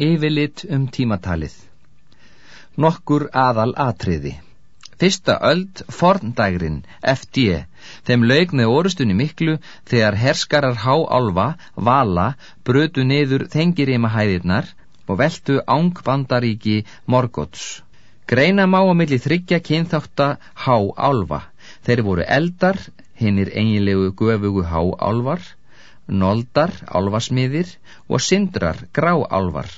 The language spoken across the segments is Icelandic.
Yfirlit um tímatalið Nokkur aðal atriði Fyrsta öld, forndægrin, FD, þeim laug með orustunni miklu þegar herskarar háálfa, vala, brötu niður þengirima hæðirnar og veltu ángbandaríki Morgots. Greina má á milli þryggja kynþátt háálfa. Þeir voru eldar, hinnir eiginlegu göfugu háálvar, noldar, álvasmiðir og syndrar, gráálvar.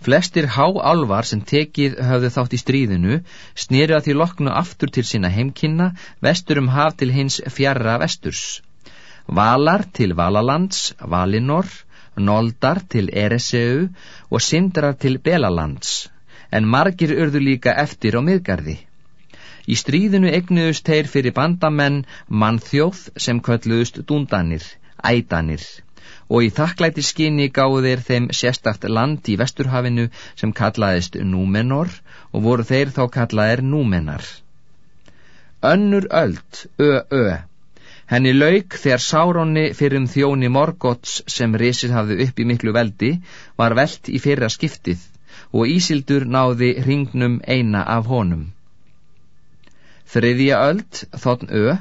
Flestir háálvar sem tekið höfðu þátt í stríðinu snýru að því loknu aftur til sína heimkynna, vestur um haf til hins fjarra vesturs. Valar til Valalands, Valinor, Noldar til Ereseu og Sindrar til Belalands, en margir urðu líka eftir á miðgarði. Í stríðinu egnuðust þeir fyrir bandamenn mannþjóð sem kölluðust dúndanir, ædanir og í þakklæti skinni gáðu þeir þeim sérstakt land í vesturhafinu sem kallaðist Númenor og voru þeir þá kallaðir Númenar. Önnur öld, ö-ö, henni lauk þegar Sárónni fyrir um þjóni Morgots sem risið hafði upp í miklu veldi var veld í fyrra skiptið og Ísildur náði ringnum eina af honum. Þriðja öld, þotn ö,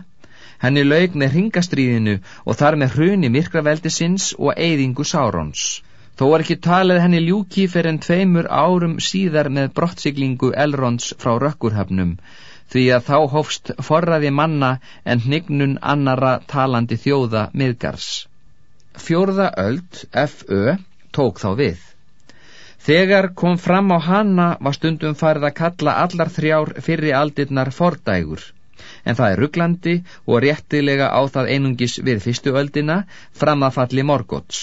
Henni laug með ringastríðinu og þar með hruni myrkraveldisins og eyðingu Sárons. Þó var ekki talið henni ljúki fyrir en tveimur árum síðar með brottsiglingu Elrons frá rökkurhafnum, því að þá hófst forraði manna en hnignun annara talandi þjóða miðgars. Fjórða öld, F.Ö., tók þá við. Þegar kom fram á hana var stundum farið að kalla allar þrjár fyrri aldirnar fordægur en það er rugglandi og réttilega á það einungis við fyrstu öldina fram að falli morgots.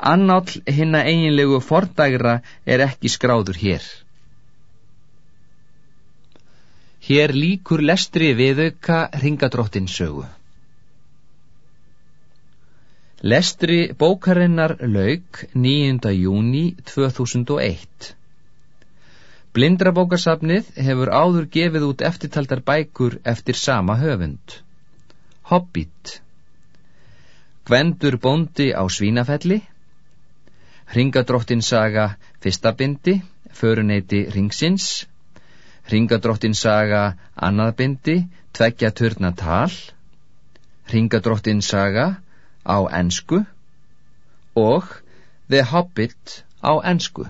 Annáll hinna eiginlegu fordægra er ekki skráður hér. Hér líkur lestri viðauka ringadróttinsögu. Lestri bókarinnar lauk 9. júni 2001. Blindrabókasafnið hefur áður gefið út eftirtaldar bækur eftir sama höfund. Hobbit. Gvendur bóndi á Svínafelli Ringadróttinsaga Fyrstabindi Föruneyti Ringsins. Ringadróttinsaga Annaðbindi Tveggja törna tal. Ringadróttinsaga á ensku. Og The Hobbit á ensku